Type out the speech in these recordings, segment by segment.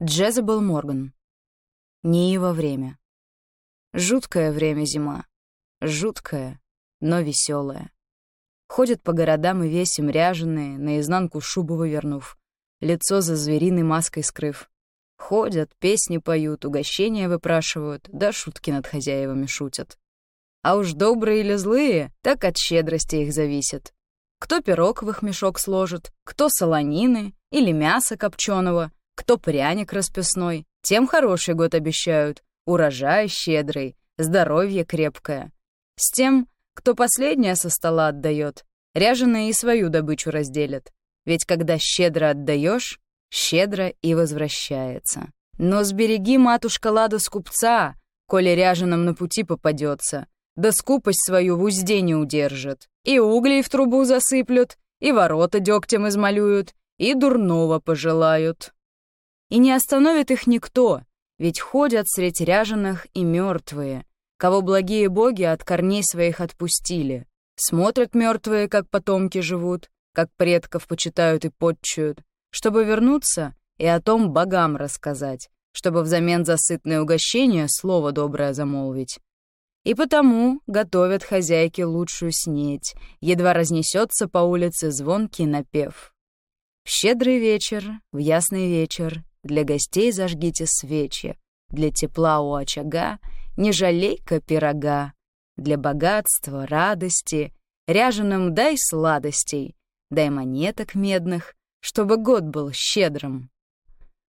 Джезабел Морган. Не его время. Жуткое время зима. Жуткое, но веселое. Ходят по городам и весим ряженые, наизнанку шубу вывернув, лицо за звериной маской скрыв. Ходят, песни поют, угощения выпрашивают, да шутки над хозяевами шутят. А уж добрые или злые, так от щедрости их зависит. Кто пирог в их мешок сложит, кто солонины или мясо копченого, кто пряник расписной, тем хороший год обещают, урожай щедрый, здоровье крепкое. С тем, кто последнее со стола отдает, ряженые и свою добычу разделят. Ведь когда щедро отдаешь, щедро и возвращается. Но сбереги, матушка Лада, скупца, коли ряженым на пути попадется, да скупость свою в узде не удержит. И углей в трубу засыплют, и ворота дегтем измалюют, и дурного пожелают. И не остановит их никто, ведь ходят средь ряженых и мертвые, кого благие боги от корней своих отпустили. Смотрят мертвые, как потомки живут, как предков почитают и подчуют, чтобы вернуться и о том богам рассказать, чтобы взамен за сытное угощение слово доброе замолвить. И потому готовят хозяйки лучшую снеть, едва разнесется по улице звонкий напев. В щедрый вечер, в ясный вечер, для гостей зажгите свечи, для тепла у очага не жалей-ка пирога, для богатства, радости, ряженым дай сладостей, дай монеток медных, чтобы год был щедрым.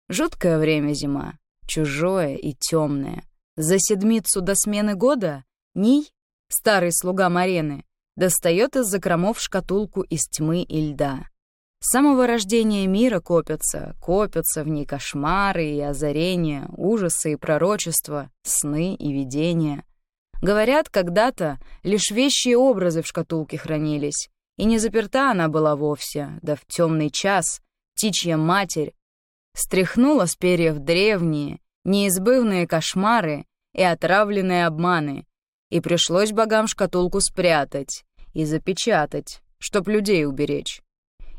Жуткое время зима, чужое и темное. За седмицу до смены года Ний, старый слуга Марены, достает из закромов шкатулку из тьмы и льда. С самого рождения мира копятся, копятся в ней кошмары и озарения, ужасы и пророчества, сны и видения. Говорят, когда-то лишь вещи и образы в шкатулке хранились, и не заперта она была вовсе, да в темный час птичья матерь стряхнула с перьев древние, неизбывные кошмары и отравленные обманы, и пришлось богам шкатулку спрятать и запечатать, чтоб людей уберечь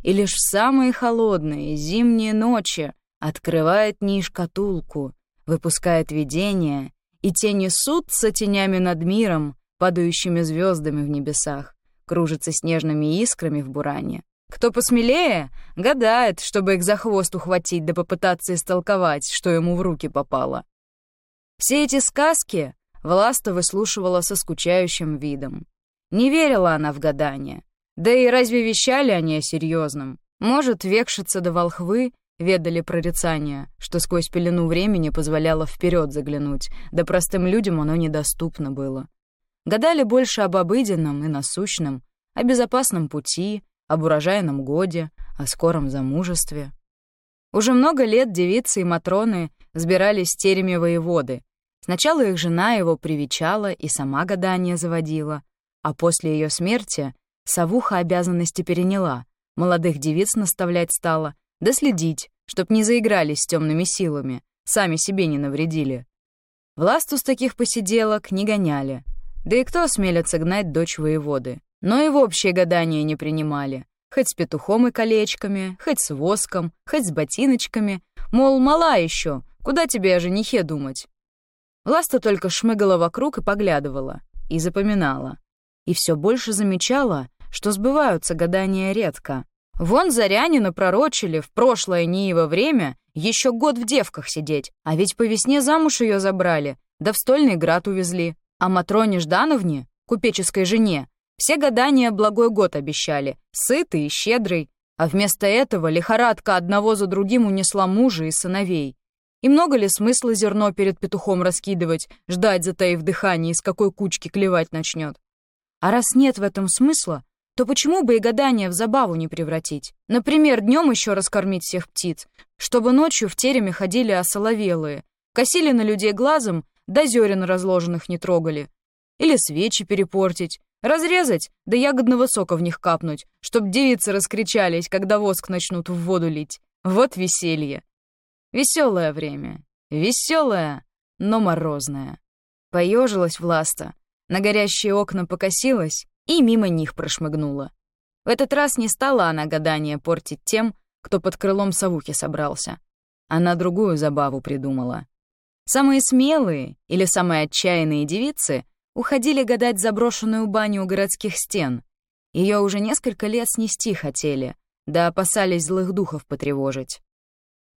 и лишь в самые холодные зимние ночи открывает Ни шкатулку, выпускает видение, и те несутся тенями над миром, падающими звездами в небесах, кружатся снежными искрами в буране. Кто посмелее, гадает, чтобы их за хвост ухватить да попытаться истолковать, что ему в руки попало. Все эти сказки Власта выслушивала со скучающим видом. Не верила она в гадания, да и разве вещали они о серьезном? Может, векшица да волхвы ведали прорицания, что сквозь пелену времени позволяло вперед заглянуть, да простым людям оно недоступно было. Гадали больше об обыденном и насущном, о безопасном пути, об урожайном годе, о скором замужестве. Уже много лет девицы и матроны сбирались в тереме воеводы. Сначала их жена его привечала и сама гадание заводила, а после ее смерти Савуха обязанности переняла, молодых девиц наставлять стала, да следить, чтоб не заигрались с темными силами, сами себе не навредили. Власту с таких посиделок не гоняли, да и кто осмелится гнать дочь воеводы. Но и в общее гадание не принимали, хоть с петухом и колечками, хоть с воском, хоть с ботиночками, мол, мала еще, куда тебе о женихе думать? Власта только шмыгала вокруг и поглядывала, и запоминала. И все больше замечала, что сбываются гадания редко. Вон Зарянина пророчили в прошлое Ниево время еще год в девках сидеть, а ведь по весне замуж ее забрали, да в стольный град увезли. А Матроне Ждановне, купеческой жене, все гадания благой год обещали, сытый и щедрый, а вместо этого лихорадка одного за другим унесла мужа и сыновей. И много ли смысла зерно перед петухом раскидывать, ждать, затаив дыхание, из какой кучки клевать начнет? А раз нет в этом смысла, то почему бы и гадание в забаву не превратить? Например, днем еще раскормить всех птиц, чтобы ночью в тереме ходили осоловелые, косили на людей глазом, да зерен разложенных не трогали. Или свечи перепортить, разрезать, да ягодного сока в них капнуть, чтоб девицы раскричались, когда воск начнут в воду лить. Вот веселье. Веселое время. Веселое, но морозное. Поежилась Власта, на горящие окна покосилась, и мимо них прошмыгнула. В этот раз не стала она гадание портить тем, кто под крылом совухи собрался. Она другую забаву придумала. Самые смелые или самые отчаянные девицы уходили гадать заброшенную баню у городских стен. Ее уже несколько лет снести хотели, да опасались злых духов потревожить.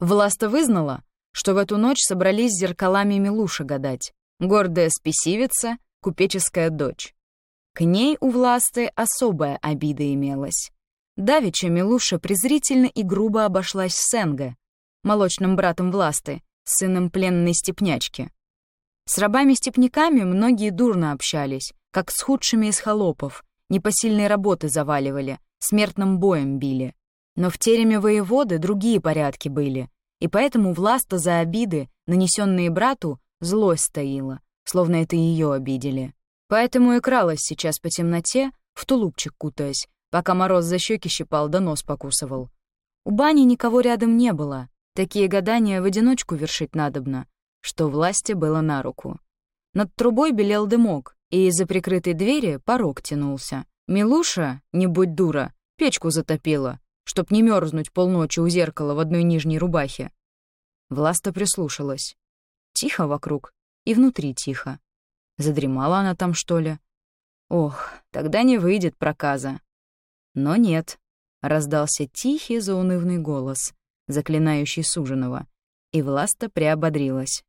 Власта вызнала, что в эту ночь собрались зеркалами Милуша гадать, гордая спесивица, купеческая дочь. К ней у Власты особая обида имелась. Давича Милуша презрительно и грубо обошлась с Сенго, молочным братом Власты, сыном пленной степнячки. С рабами-степняками многие дурно общались, как с худшими из холопов, непосильной работы заваливали, смертным боем били. Но в тереме воеводы другие порядки были, и поэтому Власта за обиды, нанесенные брату, злость стоила, словно это ее обидели. Поэтому и кралась сейчас по темноте, в тулупчик кутаясь, пока мороз за щеки щипал да нос покусывал. У бани никого рядом не было, такие гадания в одиночку вершить надобно, что власти было на руку. Над трубой белел дымок, и из-за прикрытой двери порог тянулся. Милуша, не будь дура, печку затопила, чтоб не мерзнуть полночи у зеркала в одной нижней рубахе. Власта прислушалась. Тихо вокруг, и внутри тихо. Задремала она там, что ли? Ох, тогда не выйдет проказа. Но нет. Раздался тихий заунывный голос, заклинающий суженого, и Власта приободрилась.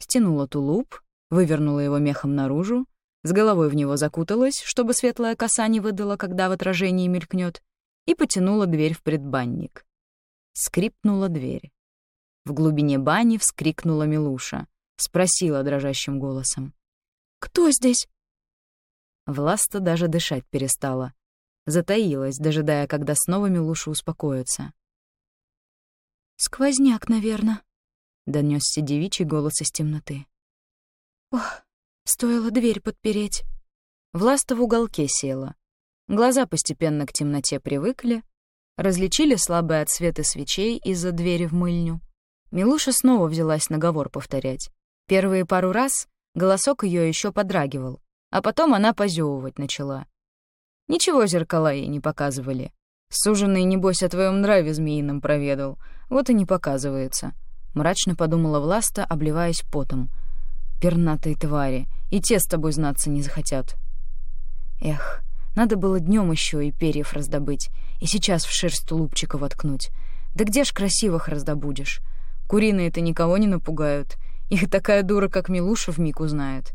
Стянула тулуп, вывернула его мехом наружу, с головой в него закуталась, чтобы светлая коса не выдала, когда в отражении мелькнет, и потянула дверь в предбанник. Скрипнула дверь. В глубине бани вскрикнула Милуша, спросила дрожащим голосом. «Кто здесь?» Власта даже дышать перестала. Затаилась, дожидая, когда снова Милуша успокоится. «Сквозняк, наверное», — донёсся девичий голос из темноты. «Ох, стоило дверь подпереть». Власта в уголке села. Глаза постепенно к темноте привыкли, различили слабые отсветы свечей из-за двери в мыльню. Милуша снова взялась наговор повторять. Первые пару раз голосок ее еще подрагивал, а потом она позевывать начала. Ничего зеркала ей не показывали. Суженный, небось, о твоем нраве змеином проведал. Вот и не показывается. Мрачно подумала Власта, обливаясь потом. Пернатые твари, и те с тобой знаться не захотят. Эх, надо было днем еще и перьев раздобыть, и сейчас в шерсть тулупчика воткнуть. Да где ж красивых раздобудешь? Куриные-то никого не напугают. Их такая дура, как Милуша, вмиг узнает.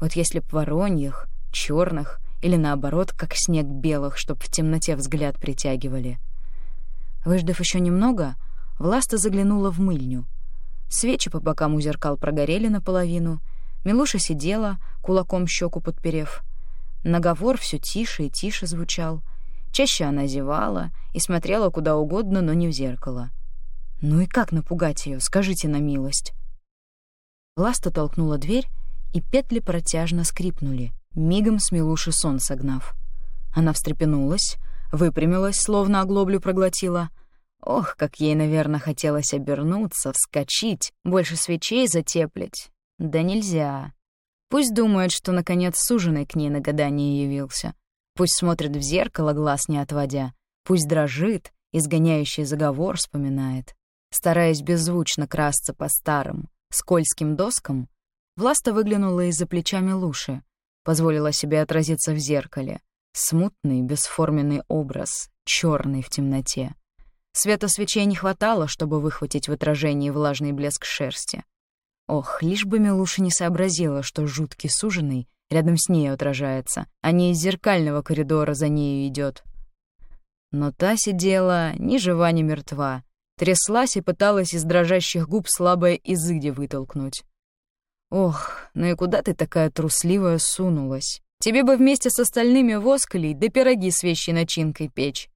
Вот если б вороньих, черных или, наоборот, как снег белых, чтоб в темноте взгляд притягивали. Выждав еще немного, Власта заглянула в мыльню. Свечи по бокам у зеркал прогорели наполовину. Милуша сидела, кулаком щеку подперев — Наговор все тише и тише звучал. Чаще она зевала и смотрела куда угодно, но не в зеркало. «Ну и как напугать ее? Скажите на милость». Ласта толкнула дверь, и петли протяжно скрипнули, мигом с Милуши сон согнав. Она встрепенулась, выпрямилась, словно оглоблю проглотила. Ох, как ей, наверное, хотелось обернуться, вскочить, больше свечей затеплить. Да нельзя. Пусть думает, что, наконец, суженый к ней на гадание явился. Пусть смотрит в зеркало, глаз не отводя. Пусть дрожит, изгоняющий заговор вспоминает. Стараясь беззвучно красться по старым, скользким доскам, Власта выглянула из-за плеча Милуши, позволила себе отразиться в зеркале. Смутный, бесформенный образ, черный в темноте. Света свечей не хватало, чтобы выхватить в отражении влажный блеск шерсти. Ох, лишь бы Милуша не сообразила, что жуткий суженый рядом с ней отражается, а не из зеркального коридора за нею идет. Но та сидела ни жива, ни мертва, тряслась и пыталась из дрожащих губ слабое изыди вытолкнуть. «Ох, ну и куда ты такая трусливая сунулась? Тебе бы вместе с остальными воскалей да пироги с вещей начинкой печь.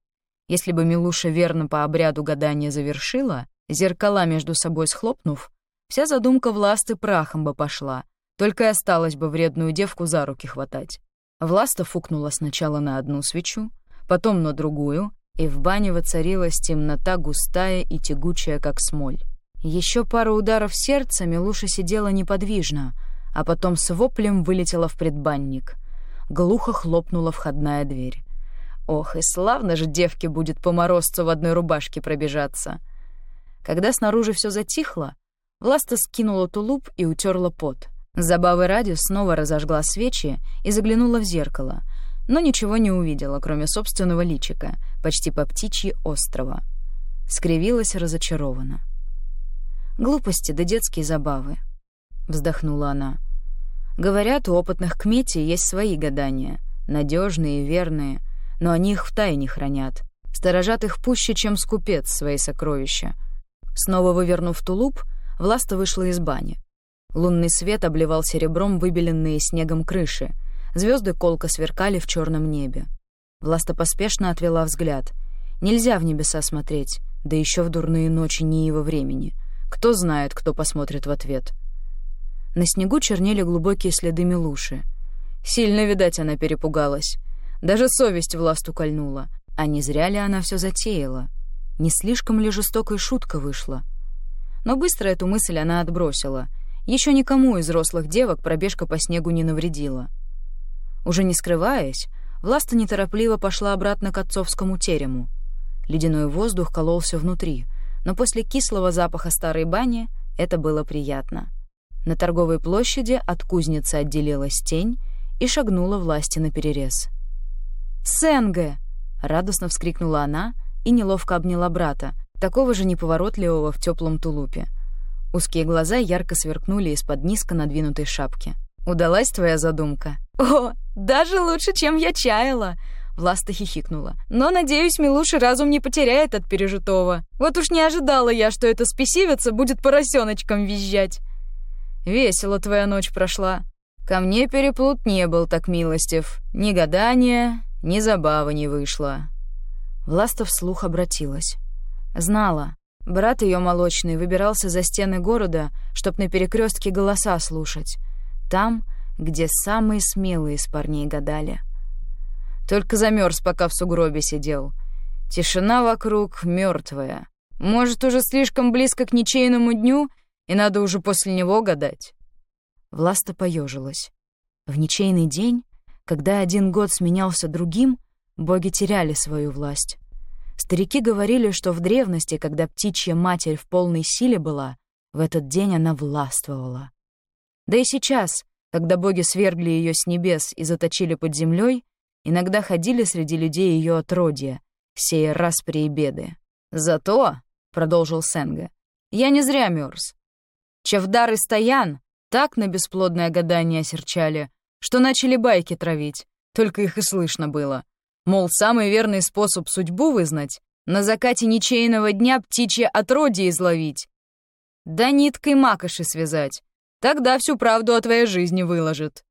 Если бы Милуша верно по обряду гадания завершила, зеркала между собой схлопнув, Вся задумка Власты прахом бы пошла, только и осталось бы вредную девку за руки хватать. Власта фукнула сначала на одну свечу, потом на другую, и в бане воцарилась темнота густая и тягучая, как смоль. Еще пару ударов сердца Милуша сидела неподвижно, а потом с воплем вылетела в предбанник. Глухо хлопнула входная дверь. Ох, и славно же девке будет по морозцу в одной рубашке пробежаться. Когда снаружи все затихло, Власта скинула тулуп и утерла пот. Забавы ради снова разожгла свечи и заглянула в зеркало, но ничего не увидела, кроме собственного личика, почти по птичьи острова. Скривилась разочарованно. «Глупости да детские забавы», — вздохнула она. «Говорят, у опытных кмети есть свои гадания, надежные и верные, но они их в тайне хранят, сторожат их пуще, чем скупец свои сокровища». Снова вывернув тулуп, Власта вышла из бани. Лунный свет обливал серебром выбеленные снегом крыши. Звезды колко сверкали в черном небе. Власта поспешно отвела взгляд. Нельзя в небеса смотреть, да еще в дурные ночи не его времени. Кто знает, кто посмотрит в ответ. На снегу чернели глубокие следы Милуши. Сильно, видать, она перепугалась. Даже совесть Власту кольнула. А не зря ли она все затеяла? Не слишком ли жестокой шутка вышла? Но быстро эту мысль она отбросила — еще никому из взрослых девок пробежка по снегу не навредила. Уже не скрываясь, Власта неторопливо пошла обратно к отцовскому терему. Ледяной воздух кололся внутри, но после кислого запаха старой бани это было приятно. На торговой площади от кузницы отделилась тень и шагнула власти на перерез. «Сенге!» — радостно вскрикнула она и неловко обняла брата, такого же неповоротливого в теплом тулупе — Узкие глаза ярко сверкнули из-под низко надвинутой шапки. «Удалась твоя задумка?» «О, даже лучше, чем я чаяла!» Власта хихикнула. «Но, надеюсь, Милуша разум не потеряет от пережитого. Вот уж не ожидала я, что эта спесивица будет поросеночком визжать». «Весело твоя ночь прошла. Ко мне переплут не был так милостив. Ни гадания, ни забавы не вышло». Власта вслух обратилась. Знала, Брат ее молочный выбирался за стены города, чтоб на перекрестке голоса слушать. Там, где самые смелые из парней гадали. Только замерз, пока в сугробе сидел. Тишина вокруг мертвая. Может, уже слишком близко к ничейному дню, и надо уже после него гадать. Власта поежилась. В ничейный день, когда один год сменялся другим, боги теряли свою власть. Старики говорили, что в древности, когда птичья матерь в полной силе была, в этот день она властвовала. Да и сейчас, когда боги свергли ее с небес и заточили под землей, иногда ходили среди людей ее отродья, сея распри и беды. «Зато», — продолжил Сенга, — «я не зря мерз. Чавдар и Стоян так на бесплодное гадание осерчали, что начали байки травить, только их и слышно было. Мол, самый верный способ судьбу вызнать — на закате ничейного дня птичье отродье изловить. Да ниткой макоши связать. Тогда всю правду о твоей жизни выложит.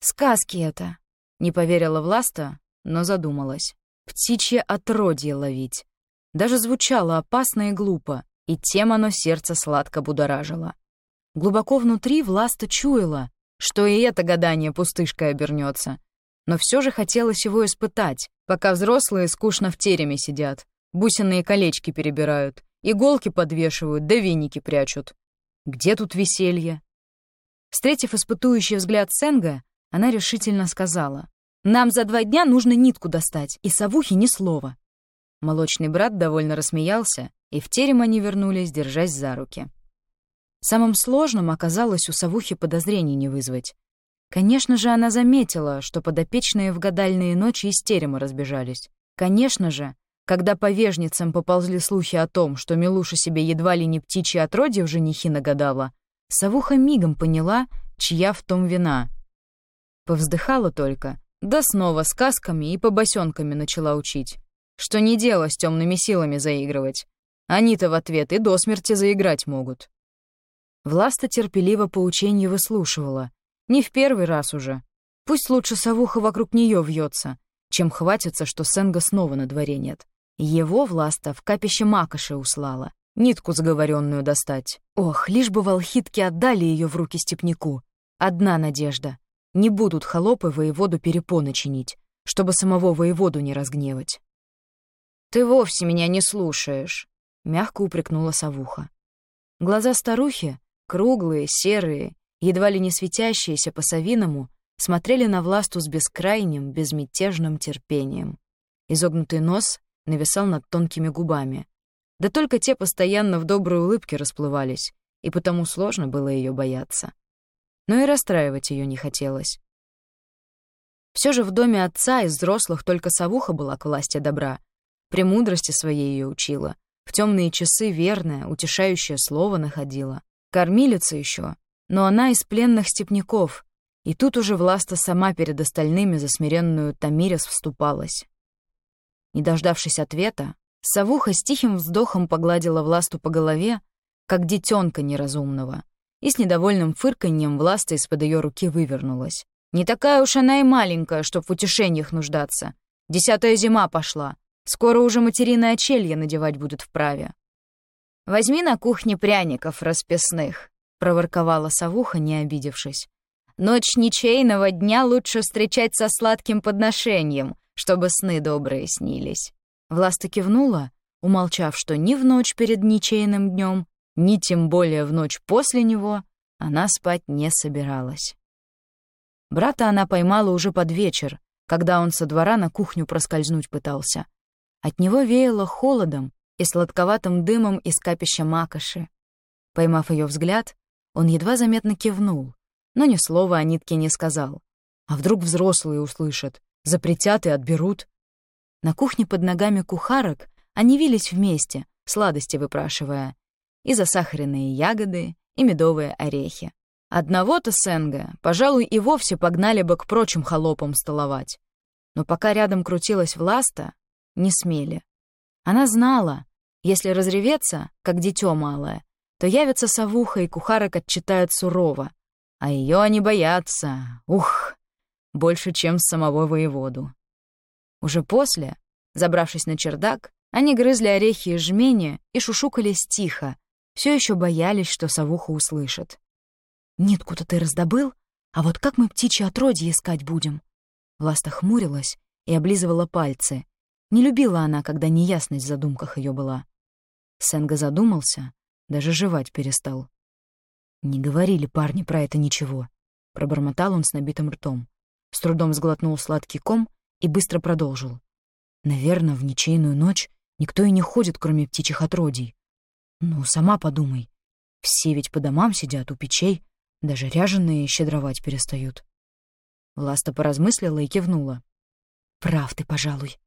Сказки это. Не поверила Власта, но задумалась. Птичье отродье ловить. Даже звучало опасно и глупо, и тем оно сердце сладко будоражило. Глубоко внутри Власта чуяла, что и это гадание пустышкой обернется но все же хотелось его испытать, пока взрослые скучно в тереме сидят, бусинные колечки перебирают, иголки подвешивают, да веники прячут. Где тут веселье? Встретив испытующий взгляд Сенга, она решительно сказала, «Нам за два дня нужно нитку достать, и совухи ни слова». Молочный брат довольно рассмеялся, и в терем они вернулись, держась за руки. Самым сложным оказалось у совухи подозрений не вызвать. Конечно же, она заметила, что подопечные в гадальные ночи из терема разбежались. Конечно же, когда по вежницам поползли слухи о том, что Милуша себе едва ли не птичье отродье в женихи нагадала, Савуха мигом поняла, чья в том вина. Повздыхала только, да снова сказками и побосенками начала учить. Что не дело с темными силами заигрывать. Они-то в ответ и до смерти заиграть могут. Власта терпеливо поученье выслушивала, не в первый раз уже. Пусть лучше совуха вокруг нее вьется, чем хватится, что Сенга снова на дворе нет. Его власта в капище Макоши услала. Нитку заговоренную достать. Ох, лишь бы волхитки отдали ее в руки степняку. Одна надежда. Не будут холопы воеводу перепоны чинить, чтобы самого воеводу не разгневать. «Ты вовсе меня не слушаешь», — мягко упрекнула совуха. Глаза старухи, круглые, серые, едва ли не светящиеся по-совиному, смотрели на власту с бескрайним, безмятежным терпением. Изогнутый нос нависал над тонкими губами. Да только те постоянно в доброй улыбке расплывались, и потому сложно было ее бояться. Но и расстраивать ее не хотелось. Все же в доме отца из взрослых только совуха была к власти добра. Премудрости своей ее учила. В темные часы верное, утешающее слово находила. Кормилица еще, но она из пленных степняков, и тут уже Власта сама перед остальными за смиренную Тамирис вступалась. Не дождавшись ответа, Савуха с тихим вздохом погладила Власту по голове, как детенка неразумного, и с недовольным фырканьем Власта из-под ее руки вывернулась. «Не такая уж она и маленькая, чтоб в утешениях нуждаться. Десятая зима пошла. Скоро уже материное очелье надевать будут вправе». «Возьми на кухне пряников расписных», — проворковала совуха, не обидевшись. «Ночь ничейного дня лучше встречать со сладким подношением, чтобы сны добрые снились». Власта кивнула, умолчав, что ни в ночь перед ничейным днем, ни тем более в ночь после него она спать не собиралась. Брата она поймала уже под вечер, когда он со двора на кухню проскользнуть пытался. От него веяло холодом и сладковатым дымом из капища макоши. Поймав ее взгляд, он едва заметно кивнул, но ни слова о нитке не сказал. А вдруг взрослые услышат, запретят и отберут? На кухне под ногами кухарок они вились вместе, сладости выпрашивая. И засахаренные ягоды, и медовые орехи. Одного-то Сенга, пожалуй, и вовсе погнали бы к прочим холопам столовать. Но пока рядом крутилась Власта, не смели. Она знала, если разреветься, как дитё малое, то явится совуха, и кухарок отчитают сурово. А ее они боятся, ух, больше, чем самого воеводу. Уже после, забравшись на чердак, они грызли орехи и жмени и шушукались тихо, все еще боялись, что совуха услышит. «Нитку-то ты раздобыл? А вот как мы птичьи отродье искать будем?» Власта хмурилась и облизывала пальцы. Не любила она, когда неясность в задумках ее была. Сенга задумался, даже жевать перестал. «Не говорили парни про это ничего», — пробормотал он с набитым ртом. С трудом сглотнул сладкий ком и быстро продолжил. «Наверное, в ничейную ночь никто и не ходит, кроме птичьих отродий. Ну, сама подумай. Все ведь по домам сидят у печей, даже ряженые щедровать перестают». Власта поразмыслила и кивнула. «Прав ты, пожалуй.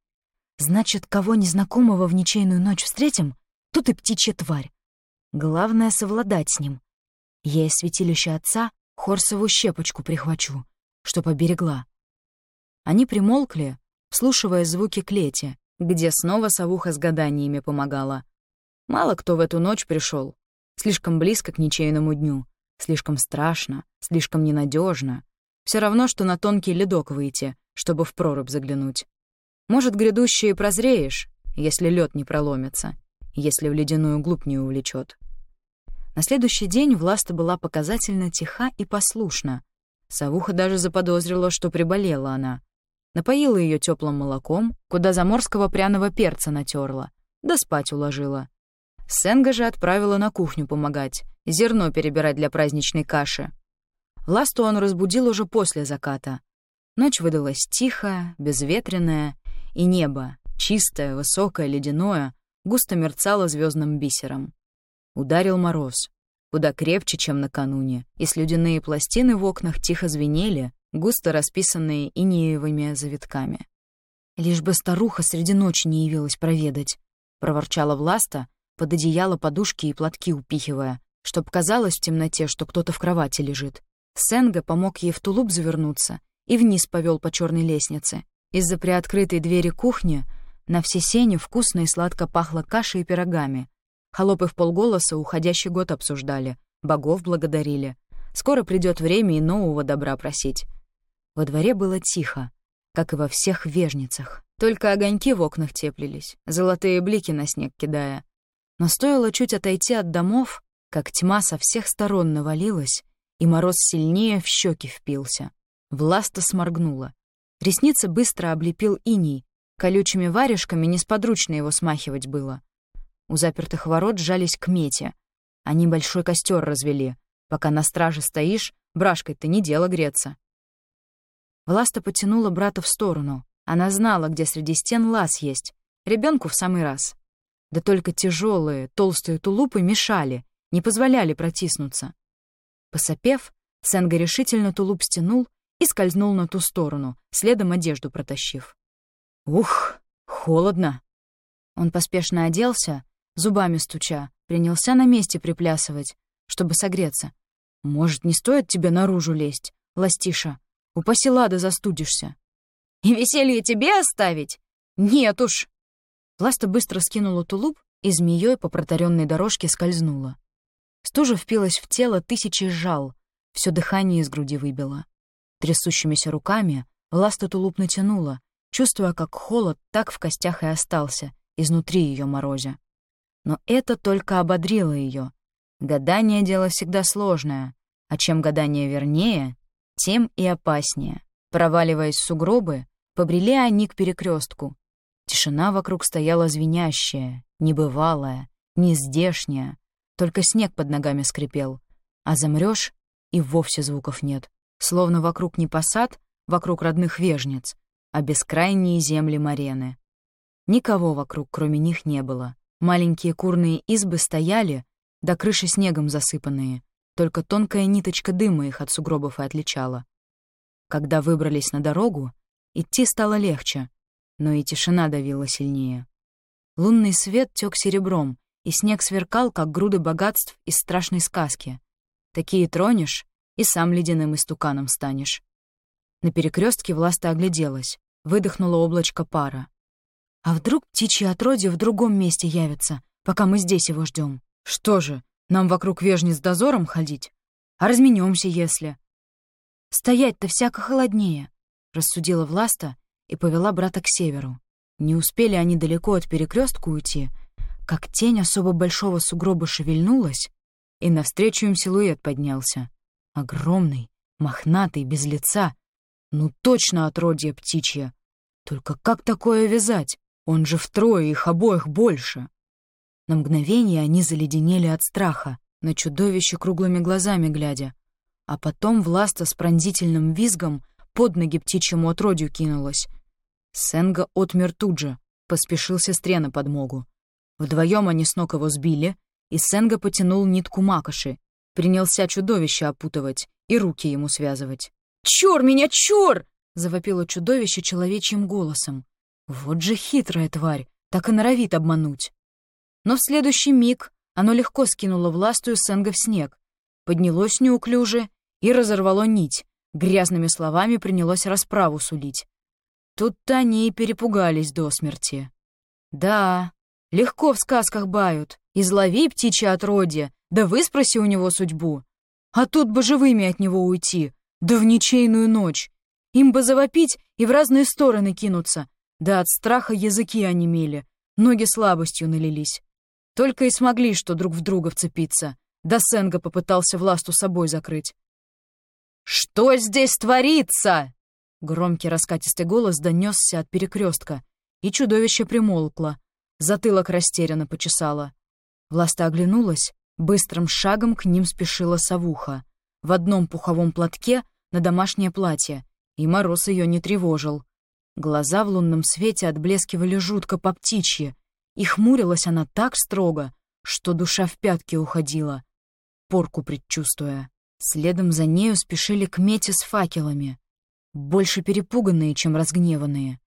Значит, кого незнакомого в ничейную ночь встретим, тут и птичья тварь. Главное — совладать с ним. Я из святилища отца Хорсову щепочку прихвачу, чтоб оберегла. Они примолкли, вслушивая звуки клети, где снова совуха с гаданиями помогала. Мало кто в эту ночь пришел. Слишком близко к ничейному дню. Слишком страшно, слишком ненадежно. Все равно, что на тонкий ледок выйти, чтобы в прорубь заглянуть. Может, грядущее прозреешь, если лед не проломится если в ледяную глубь не увлечет. На следующий день Власта была показательно тиха и послушна. Савуха даже заподозрила, что приболела она. Напоила ее теплым молоком, куда заморского пряного перца натерла, да спать уложила. Сенга же отправила на кухню помогать, зерно перебирать для праздничной каши. Власту он разбудил уже после заката. Ночь выдалась тихая, безветренная, и небо, чистое, высокое, ледяное, густо мерцало звездным бисером. Ударил мороз, куда крепче, чем накануне, и слюдяные пластины в окнах тихо звенели, густо расписанные инеевыми завитками. «Лишь бы старуха среди ночи не явилась проведать», — проворчала Власта, под одеяло подушки и платки упихивая, чтоб казалось в темноте, что кто-то в кровати лежит. Сенга помог ей в тулуп завернуться и вниз повел по черной лестнице. Из-за приоткрытой двери кухни на все сени вкусно и сладко пахло кашей и пирогами. Холопы в полголоса уходящий год обсуждали, богов благодарили. Скоро придет время и нового добра просить. Во дворе было тихо, как и во всех вежницах. Только огоньки в окнах теплились, золотые блики на снег кидая. Но стоило чуть отойти от домов, как тьма со всех сторон навалилась, и мороз сильнее в щеки впился. Власта сморгнула. Ресницы быстро облепил иней, Колючими варежками несподручно его смахивать было. У запертых ворот сжались к мете. Они большой костер развели. Пока на страже стоишь, брашкой-то не дело греться. Власта потянула брата в сторону. Она знала, где среди стен лаз есть. Ребенку в самый раз. Да только тяжелые, толстые тулупы мешали, не позволяли протиснуться. Посопев, Сенга решительно тулуп стянул и скользнул на ту сторону, следом одежду протащив. «Ух, холодно!» Он поспешно оделся, зубами стуча, принялся на месте приплясывать, чтобы согреться. «Может, не стоит тебе наружу лезть, Ластиша? Упаси лада застудишься». «И веселье тебе оставить? Нет уж!» Ласта быстро скинула тулуп и змеей по протаренной дорожке скользнула. Стужа впилась в тело тысячи жал, все дыхание из груди выбило. Трясущимися руками Ласта тулуп натянула, чувствуя, как холод так в костях и остался, изнутри ее морозя. Но это только ободрило ее. Гадание — дело всегда сложное, а чем гадание вернее, тем и опаснее. Проваливаясь в сугробы, побрели они к перекрестку. Тишина вокруг стояла звенящая, небывалая, нездешняя, только снег под ногами скрипел. А замрешь — и вовсе звуков нет, словно вокруг не посад, вокруг родных вежниц, а бескрайние земли Марены. Никого вокруг, кроме них, не было. Маленькие курные избы стояли, до крыши снегом засыпанные, только тонкая ниточка дыма их от сугробов и отличала. Когда выбрались на дорогу, идти стало легче, но и тишина давила сильнее. Лунный свет тек серебром, и снег сверкал, как груды богатств из страшной сказки. Такие тронешь, и сам ледяным истуканом станешь. На перекрестке Власта огляделась, выдохнула облачко пара. А вдруг птичье отродье в другом месте явится, пока мы здесь его ждем? Что же, нам вокруг вежни с дозором ходить? А разменемся, если... Стоять-то всяко холоднее, — рассудила Власта и повела брата к северу. Не успели они далеко от перекрестка уйти, как тень особо большого сугроба шевельнулась, и навстречу им силуэт поднялся. Огромный, мохнатый, без лица. Ну точно отродье птичье. Только как такое вязать? Он же втрое их обоих больше. На мгновение они заледенели от страха, на чудовище круглыми глазами глядя. А потом Власта с пронзительным визгом под ноги птичьему отродью кинулась. Сенга отмер тут же, поспешил сестре на подмогу. Вдвоем они с ног его сбили, и Сенга потянул нитку макоши, принялся чудовище опутывать и руки ему связывать. «Чур меня, чур!» — завопило чудовище человечьим голосом. Вот же хитрая тварь, так и норовит обмануть. Но в следующий миг оно легко скинуло властую Сенга в снег, поднялось неуклюже и разорвало нить, грязными словами принялось расправу сулить. Тут-то они и перепугались до смерти. Да, легко в сказках бают, излови птичье отродье, да выспроси у него судьбу. А тут бы живыми от него уйти, да в ничейную ночь. Им бы завопить и в разные стороны кинуться, да от страха языки онемели, ноги слабостью налились. Только и смогли, что друг в друга вцепиться. Да Сенга попытался власту собой закрыть. «Что здесь творится?» Громкий раскатистый голос донесся от перекрестка, и чудовище примолкло. Затылок растерянно почесало. Власта оглянулась, быстрым шагом к ним спешила совуха. В одном пуховом платке на домашнее платье, и мороз ее не тревожил. Глаза в лунном свете отблескивали жутко по птичьи, и хмурилась она так строго, что душа в пятки уходила, порку предчувствуя. Следом за нею спешили к мете с факелами, больше перепуганные, чем разгневанные.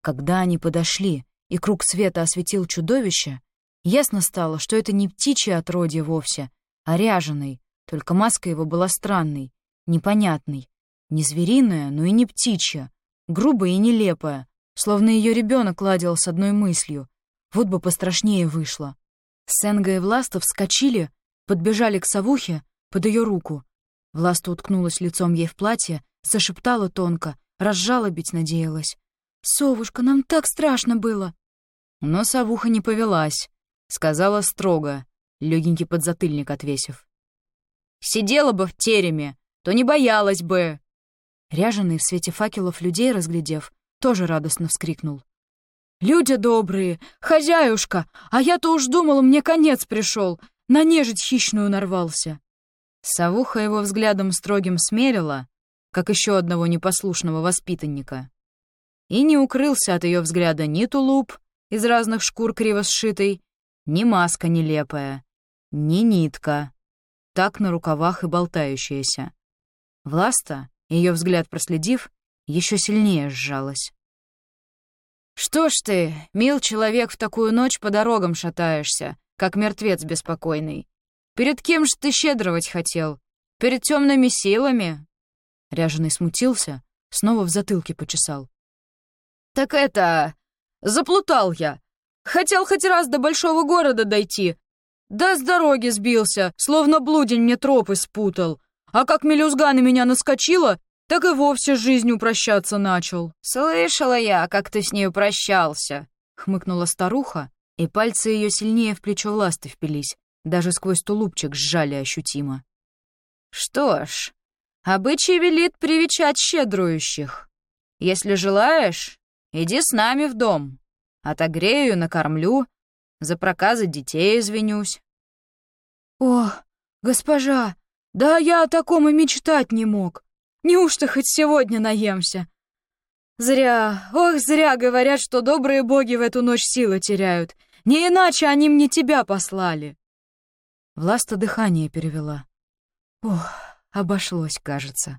Когда они подошли, и круг света осветил чудовище, ясно стало, что это не птичье отродье вовсе, а ряженый, только маска его была странной, непонятной, не звериная, но и не птичья, грубая и нелепая, словно ее ребенок ладил с одной мыслью. Вот бы пострашнее вышло. Сенга и Власта вскочили, подбежали к совухе под ее руку. Власта уткнулась лицом ей в платье, зашептала тонко, разжалобить надеялась. «Совушка, нам так страшно было!» Но совуха не повелась, сказала строго, легенький подзатыльник отвесив. «Сидела бы в тереме, то не боялась бы!» Ряженый в свете факелов людей разглядев, тоже радостно вскрикнул. «Люди добрые! Хозяюшка! А я-то уж думал, мне конец пришел! На нежить хищную нарвался!» Савуха его взглядом строгим смерила, как еще одного непослушного воспитанника. И не укрылся от ее взгляда ни тулуп из разных шкур криво сшитый, Ни маска нелепая, ни нитка. Так на рукавах и болтающаяся. Власта, ее взгляд проследив, еще сильнее сжалась. «Что ж ты, мил человек, в такую ночь по дорогам шатаешься, как мертвец беспокойный? Перед кем ж ты щедровать хотел? Перед темными силами?» Ряженый смутился, снова в затылке почесал. «Так это... заплутал я. Хотел хоть раз до большого города дойти. Да с дороги сбился, словно блудень мне тропы спутал. А как мелюзга на меня наскочила, так и вовсе с жизнью прощаться начал. «Слышала я, как ты с нею прощался», — хмыкнула старуха, и пальцы ее сильнее в плечо ласты впились, даже сквозь тулупчик сжали ощутимо. «Что ж, обычай велит привечать щедрующих. Если желаешь, иди с нами в дом. Отогрею, накормлю, за проказы детей извинюсь». «О, госпожа, да я о таком и мечтать не мог. Неужто хоть сегодня наемся? Зря, ох, зря говорят, что добрые боги в эту ночь силы теряют. Не иначе они мне тебя послали. Власта дыхание перевела. Ох, обошлось, кажется.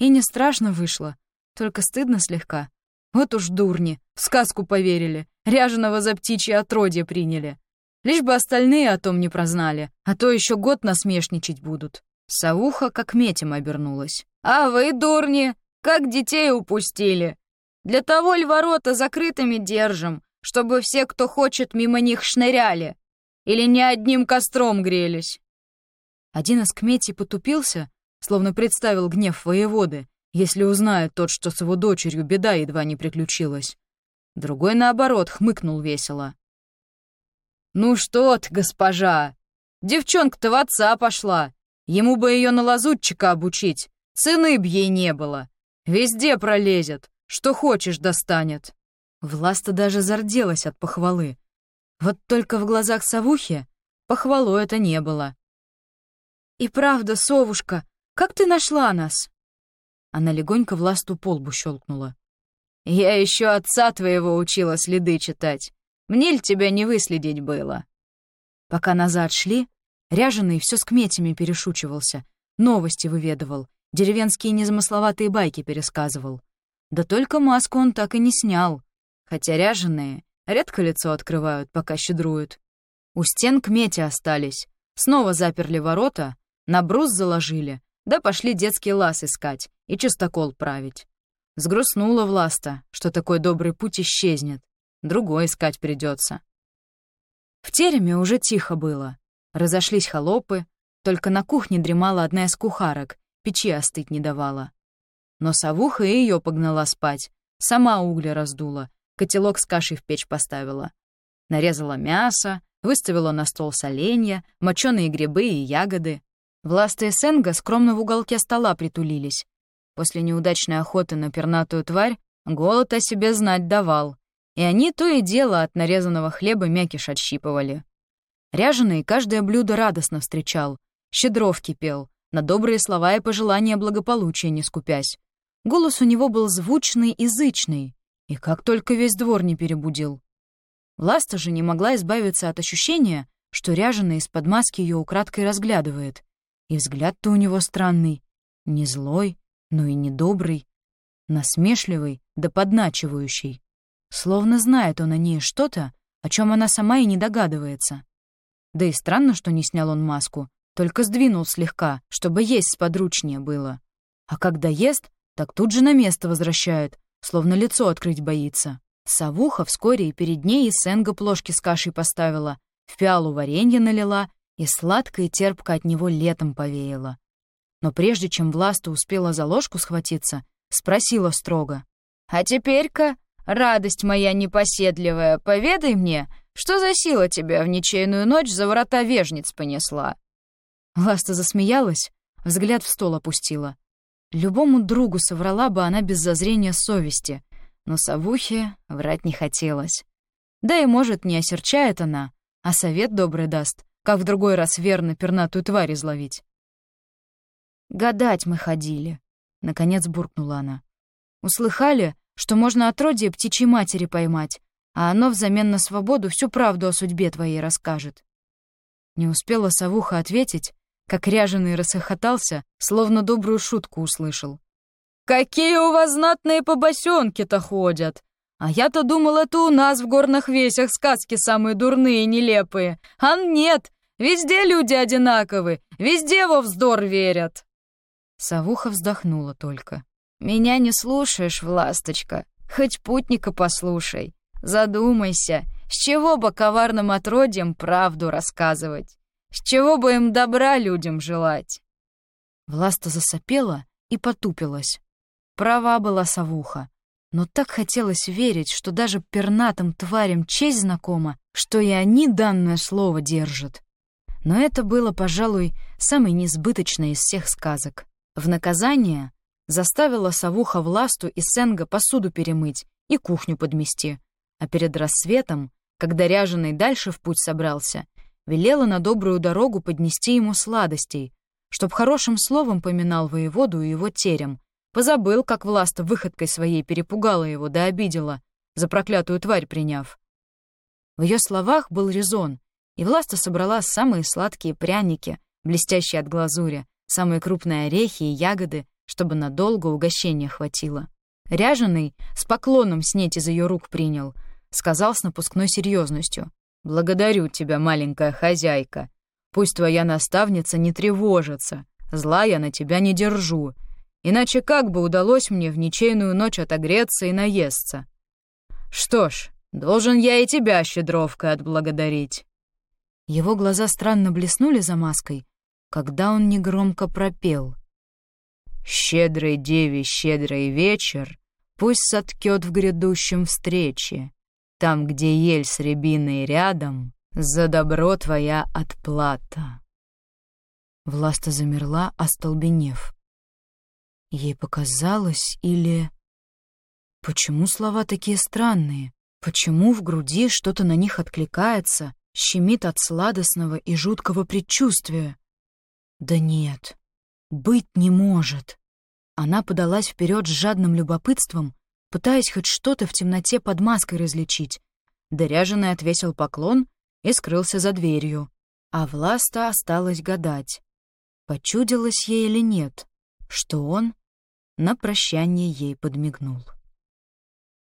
И не страшно вышло, только стыдно слегка. Вот уж дурни, в сказку поверили, ряженого за птичье отродье приняли. Лишь бы остальные о том не прознали, а то еще год насмешничать будут. Сауха как метем обернулась. «А вы, дурни, как детей упустили! Для того ль ворота закрытыми держим, чтобы все, кто хочет, мимо них шныряли? Или не одним костром грелись?» Один из кметей потупился, словно представил гнев воеводы, если узнает тот, что с его дочерью беда едва не приключилась. Другой, наоборот, хмыкнул весело. «Ну что ты, госпожа! Девчонка-то в отца пошла! Ему бы ее на лазутчика обучить, Цены б ей не было. Везде пролезет, что хочешь достанет. Власта даже зарделась от похвалы. Вот только в глазах совухи похвалу это не было. «И правда, совушка, как ты нашла нас?» Она легонько Власту полбу щелкнула. «Я еще отца твоего учила следы читать. Мне ль тебя не выследить было?» Пока назад шли, ряженый все с кметями перешучивался, новости выведывал, Деревенские незамысловатые байки пересказывал. Да только маску он так и не снял. Хотя ряженые редко лицо открывают, пока щедруют. У стен к мете остались. Снова заперли ворота, на брус заложили, да пошли детский лаз искать и чистокол править. Сгрустнула Власта, что такой добрый путь исчезнет. Другой искать придется. В тереме уже тихо было. Разошлись холопы, только на кухне дремала одна из кухарок, печи остыть не давала. Но совуха ее погнала спать, сама угля раздула, котелок с кашей в печь поставила. Нарезала мясо, выставила на стол соленья, моченые грибы и ягоды. Власты Сенга скромно в уголке стола притулились. После неудачной охоты на пернатую тварь голод о себе знать давал, и они то и дело от нарезанного хлеба мякиш отщипывали. Ряженый каждое блюдо радостно встречал, щедров кипел, на добрые слова и пожелания благополучия не скупясь. Голос у него был звучный и зычный, и как только весь двор не перебудил. Ласта же не могла избавиться от ощущения, что ряженый из-под маски ее украдкой разглядывает. И взгляд-то у него странный, не злой, но и не добрый, насмешливый да подначивающий. Словно знает он о ней что-то, о чем она сама и не догадывается. Да и странно, что не снял он маску, только сдвинул слегка, чтобы есть сподручнее было. А когда ест, так тут же на место возвращает, словно лицо открыть боится. Савуха вскоре и перед ней и сенга плошки с кашей поставила, в пиалу варенье налила, и сладко и терпко от него летом повеяло. Но прежде чем Власта успела за ложку схватиться, спросила строго. «А теперь-ка, радость моя непоседливая, поведай мне, что за сила тебя в ничейную ночь за врата вежниц понесла?» Ласта засмеялась, взгляд в стол опустила. Любому другу соврала бы она без зазрения совести, но совухе врать не хотелось. Да и, может, не осерчает она, а совет добрый даст, как в другой раз верно пернатую тварь изловить. «Гадать мы ходили», — наконец буркнула она. «Услыхали, что можно отродье птичьей матери поймать, а оно взамен на свободу всю правду о судьбе твоей расскажет. Не успела совуха ответить, как ряженый рассохотался, словно добрую шутку услышал. «Какие у вас знатные побосенки-то ходят! А я-то думал, это у нас в горных весях сказки самые дурные и нелепые. А нет, везде люди одинаковы, везде во вздор верят!» Совуха вздохнула только. «Меня не слушаешь, Власточка, хоть путника послушай. Задумайся, с чего бы коварным отродьям правду рассказывать? С чего бы им добра людям желать?» Власта засопела и потупилась. Права была совуха. Но так хотелось верить, что даже пернатым тварям честь знакома, что и они данное слово держат. Но это было, пожалуй, самой несбыточной из всех сказок. В наказание заставила совуха Власту и Сенга посуду перемыть и кухню подмести, а перед рассветом, когда ряженый дальше в путь собрался, велела на добрую дорогу поднести ему сладостей, чтоб хорошим словом поминал воеводу и его терем, позабыл, как власта выходкой своей перепугала его да обидела, за проклятую тварь приняв. В ее словах был резон, и власта собрала самые сладкие пряники, блестящие от глазури, самые крупные орехи и ягоды, чтобы надолго угощения хватило. Ряженый с поклоном снеть из ее рук принял, сказал с напускной серьезностью. «Благодарю тебя, маленькая хозяйка. Пусть твоя наставница не тревожится. Зла я на тебя не держу. Иначе как бы удалось мне в ничейную ночь отогреться и наесться? Что ж, должен я и тебя щедровкой отблагодарить». Его глаза странно блеснули за маской, когда он негромко пропел. «Щедрой деве щедрый вечер, пусть соткет в грядущем встрече. Там, где ель с рябиной рядом, за добро твоя отплата. Власта замерла, остолбенев. Ей показалось или... Почему слова такие странные? Почему в груди что-то на них откликается, щемит от сладостного и жуткого предчувствия? Да нет, быть не может. Она подалась вперед с жадным любопытством, пытаясь хоть что-то в темноте под маской различить. Доряженный отвесил поклон и скрылся за дверью, а Власта осталась гадать, почудилось ей или нет, что он на прощание ей подмигнул.